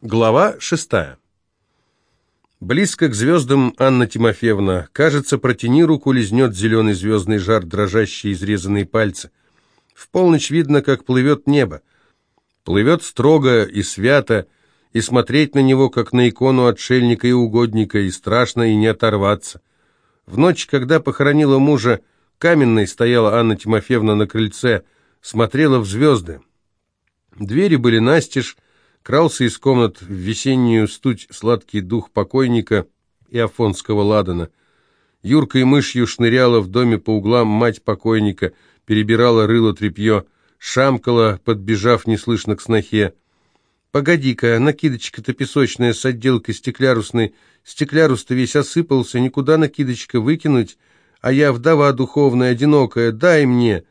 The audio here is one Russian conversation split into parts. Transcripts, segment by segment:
Глава шестая. Близко к звездам Анна Тимофеевна. Кажется, протяни руку, лизнет зеленый звездный жар, дрожащие изрезанные пальцы. В полночь видно, как плывет небо. Плывет строго и свято, и смотреть на него, как на икону отшельника и угодника, и страшно, и не оторваться. В ночь, когда похоронила мужа, каменной стояла Анна Тимофеевна на крыльце, смотрела в звезды. Двери были настежь, крался из комнат в весеннюю стуть сладкий дух покойника и афонского ладана. Юркой мышью шныряла в доме по углам мать покойника, перебирала рыло тряпье, шамкала, подбежав неслышно к снохе. «Погоди-ка, накидочка-то песочная с отделкой стеклярусной, стеклярус-то весь осыпался, никуда накидочка выкинуть, а я вдова духовная, одинокая, дай мне!»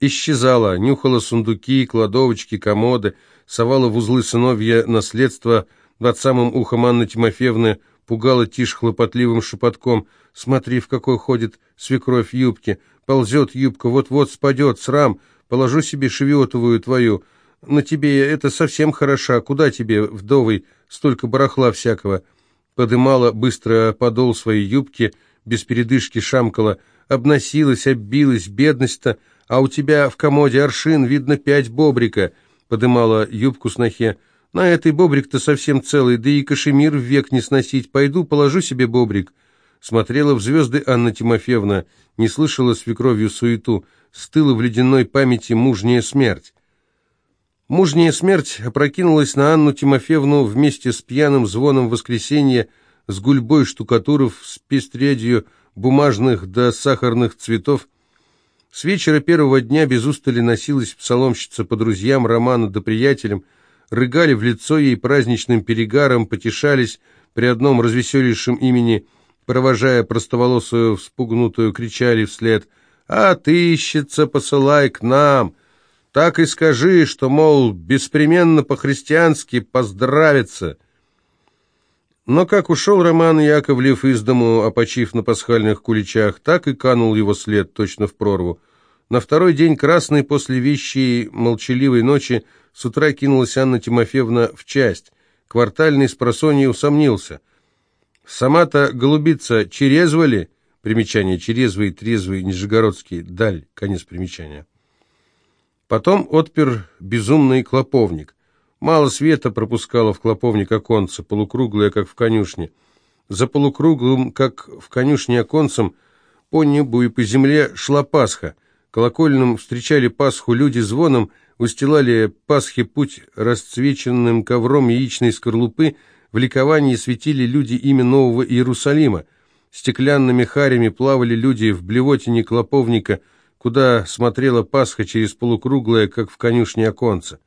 Исчезала, нюхала сундуки, кладовочки, комоды, совала в узлы сыновья наследство, над самым ухом Анны Тимофеевны пугала тишь хлопотливым шепотком. «Смотри, в какой ходит свекровь юбки! Ползет юбка, вот-вот спадет, срам! Положу себе шевиотовую твою! На тебе это совсем хороша! Куда тебе, вдовый, столько барахла всякого?» Подымала быстро подол своей юбки, без передышки шамкала, обносилась, оббилась, бедность-то, а у тебя в комоде аршин, видно, пять бобрика — подымала юбку снохе. «На этой бобрик-то совсем целый, да и кашемир век не сносить. Пойду, положу себе бобрик». Смотрела в звезды Анна Тимофеевна, не слышала свекровью суету, стыла в ледяной памяти мужняя смерть. Мужняя смерть опрокинулась на Анну Тимофеевну вместе с пьяным звоном воскресенья, с гульбой штукатуров, с пестрядью бумажных да сахарных цветов, с вечера первого дня без устали носилась псаломщица по друзьям Романа да приятелям, рыгали в лицо ей праздничным перегаром, потешались при одном развеселейшем имени, провожая простоволосую вспугнутую, кричали вслед «А ты, ищется, посылай к нам!» Так и скажи, что, мол, беспременно по-христиански поздравиться. Но как ушел Роман Яковлев из дому, опочив на пасхальных куличах, так и канул его след точно в прорву. На второй день красной после вещей молчаливой ночи с утра кинулась Анна Тимофеевна в часть. Квартальный с просонья усомнился. «Сама-то голубица черезвали?» Примечание «черезвый», «трезвый», «нижегородский», «даль», конец примечания. Потом отпер безумный клоповник. Мало света пропускало в клоповник оконце, полукруглое, как в конюшне. За полукруглым, как в конюшне оконцем, по небу и по земле шла Пасха — колокольным встречали Пасху люди звоном, устилали Пасхе путь расцвеченным ковром яичной скорлупы, в ликовании светили люди имя Нового Иерусалима. Стеклянными харями плавали люди в блевотине клоповника, куда смотрела Пасха через полукруглое, как в конюшне оконце.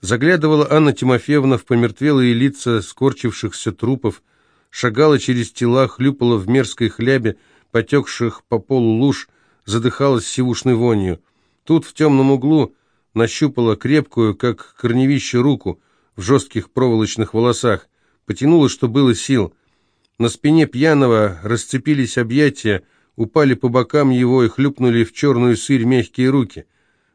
Заглядывала Анна Тимофеевна в помертвелые лица скорчившихся трупов, шагала через тела, хлюпала в мерзкой хлябе, потекших по полу луж, задыхалась сивушной вонью. Тут, в темном углу, нащупала крепкую, как корневище, руку в жестких проволочных волосах, потянула, что было сил. На спине пьяного расцепились объятия, упали по бокам его и хлюпнули в черную сырь мягкие руки.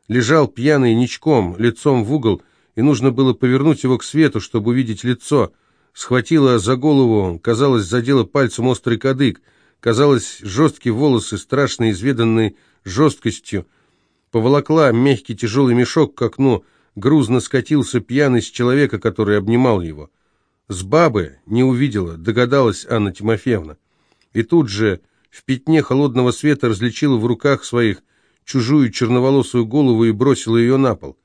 Лежал пьяный ничком, лицом в угол, и нужно было повернуть его к свету, чтобы увидеть лицо. Схватила за голову, казалось, задела пальцем острый кадык — Казалось, жесткие волосы, страшно изведанной жесткостью, поволокла мягкий тяжелый мешок к окну, грузно скатился пьяный с человека, который обнимал его. С бабы не увидела, догадалась Анна Тимофеевна. И тут же в пятне холодного света различила в руках своих чужую черноволосую голову и бросила ее на пол.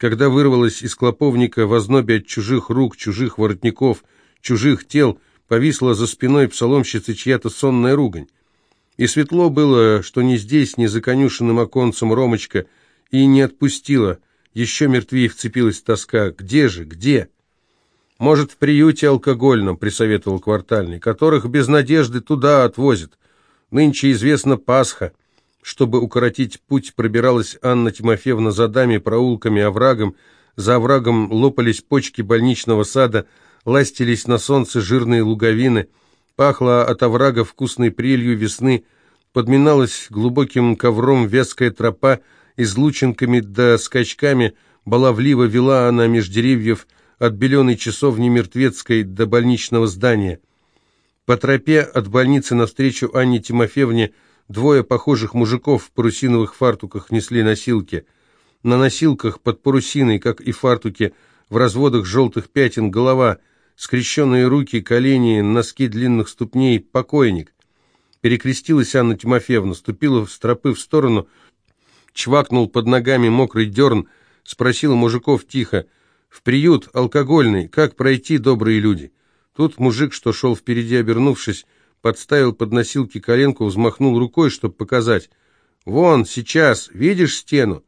Когда вырвалась из клоповника в ознобе от чужих рук, чужих воротников, чужих тел, повисла за спиной псаломщицы чья-то сонная ругань. И светло было, что ни здесь, ни за конюшенным оконцем Ромочка, и не отпустила. Еще мертвее вцепилась тоска. Где же, где? Может, в приюте алкогольном, присоветовал квартальный, которых без надежды туда отвозят. Нынче известна Пасха. Чтобы укоротить путь, пробиралась Анна Тимофеевна за дами, проулками, оврагом. За оврагом лопались почки больничного сада, ластились на солнце жирные луговины, пахло от оврага вкусной прелью весны, подминалась глубоким ковром вязкая тропа, излученками да скачками баловливо вела она меж деревьев, от беленой часовни мертвецкой до больничного здания. По тропе от больницы навстречу Анне Тимофеевне двое похожих мужиков в парусиновых фартуках несли носилки. На носилках под парусиной, как и фартуки, в разводах желтых пятен голова, скрещенные руки, колени, носки длинных ступней, покойник. Перекрестилась Анна Тимофеевна, ступила с тропы в сторону, чвакнул под ногами мокрый дерн, спросила мужиков тихо, «В приют алкогольный, как пройти, добрые люди?» Тут мужик, что шел впереди, обернувшись, подставил под носилки коленку, взмахнул рукой, чтобы показать. «Вон, сейчас, видишь стену?»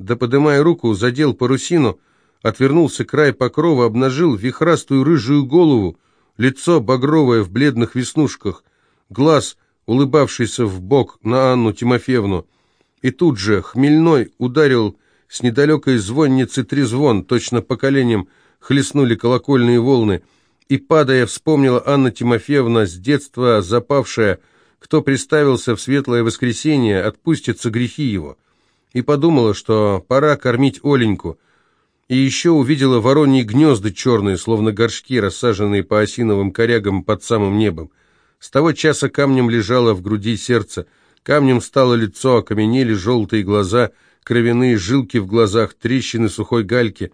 Да, подымая руку, задел парусину, отвернулся край покрова, обнажил вихрастую рыжую голову, лицо багровое в бледных веснушках, глаз, улыбавшийся в бок на Анну Тимофеевну. И тут же хмельной ударил с недалекой звонницы трезвон, точно по коленям хлестнули колокольные волны, и, падая, вспомнила Анна Тимофеевна, с детства запавшая, кто приставился в светлое воскресенье, отпустятся грехи его, и подумала, что пора кормить Оленьку, и еще увидела вороньи гнезда черные, словно горшки, рассаженные по осиновым корягам под самым небом. С того часа камнем лежало в груди сердце, камнем стало лицо, окаменели желтые глаза, кровяные жилки в глазах, трещины сухой гальки.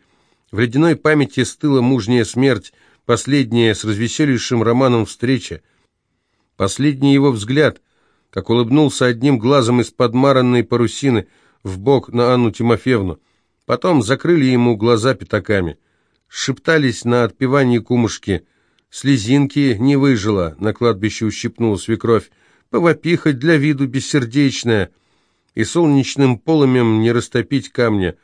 В ледяной памяти стыла мужняя смерть, последняя с развеселейшим романом встреча. Последний его взгляд, как улыбнулся одним глазом из-под маранной парусины в бок на Анну Тимофеевну. Потом закрыли ему глаза пятаками. Шептались на отпевании кумушки — Слезинки не выжила, на кладбище ущипнула свекровь. Повопиха для виду бессердечная. И солнечным полымем не растопить камня.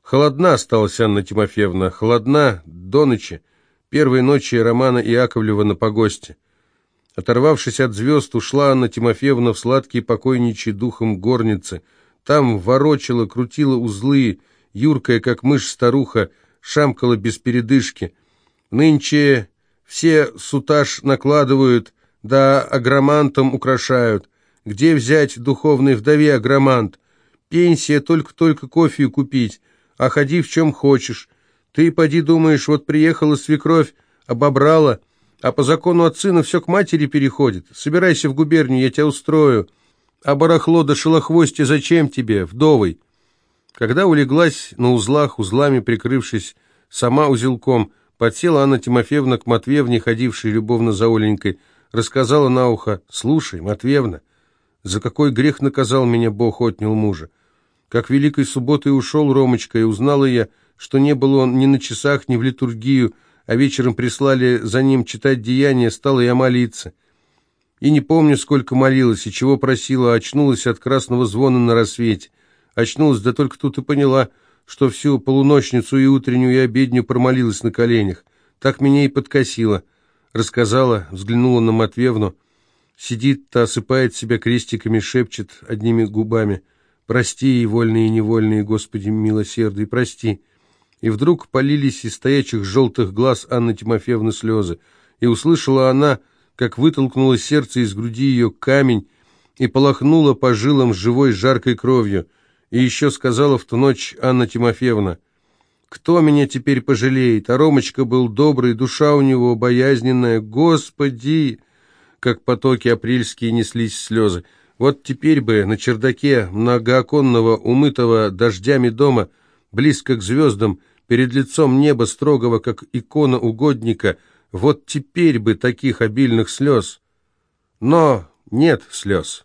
Холодна осталась Анна Тимофеевна, холодна до ночи, первой ночи Романа Иаковлева на погосте. Оторвавшись от звезд, ушла Анна Тимофеевна в сладкий покойничий духом горницы. Там ворочала, крутила узлы, юркая, как мышь старуха, шамкала без передышки. Нынче все сутаж накладывают, да агромантом украшают. Где взять духовной вдове агромант? Пенсия только-только кофе купить, а ходи в чем хочешь. Ты, поди, думаешь, вот приехала свекровь, обобрала, а по закону от сына все к матери переходит. Собирайся в губернию, я тебя устрою. А барахло да шелохвости зачем тебе, вдовой? Когда улеглась на узлах, узлами прикрывшись, сама узелком, Подсела Анна Тимофеевна к Матвеевне, ходившей любовно за Оленькой, рассказала на ухо, «Слушай, Матвеевна, за какой грех наказал меня Бог, отнял мужа? Как великой субботой ушел Ромочка, и узнала я, что не был он ни на часах, ни в литургию, а вечером прислали за ним читать деяния, стала я молиться. И не помню, сколько молилась и чего просила, очнулась от красного звона на рассвете. Очнулась, да только тут и поняла — что всю полуночницу и утреннюю и обедню промолилась на коленях. Так меня и подкосило. Рассказала, взглянула на Матвеевну. Сидит-то, осыпает себя крестиками, шепчет одними губами. «Прости, и вольные и невольные, Господи милосердный, прости!» И вдруг полились из стоячих желтых глаз Анны Тимофеевны слезы. И услышала она, как вытолкнуло сердце из груди ее камень и полохнуло по жилам живой жаркой кровью — и еще сказала в ту ночь Анна Тимофеевна, «Кто меня теперь пожалеет? А Ромочка был добрый, душа у него боязненная. Господи!» Как потоки апрельские неслись слезы. Вот теперь бы на чердаке многооконного, умытого дождями дома, близко к звездам, перед лицом неба строгого, как икона угодника, вот теперь бы таких обильных слез. Но нет слез.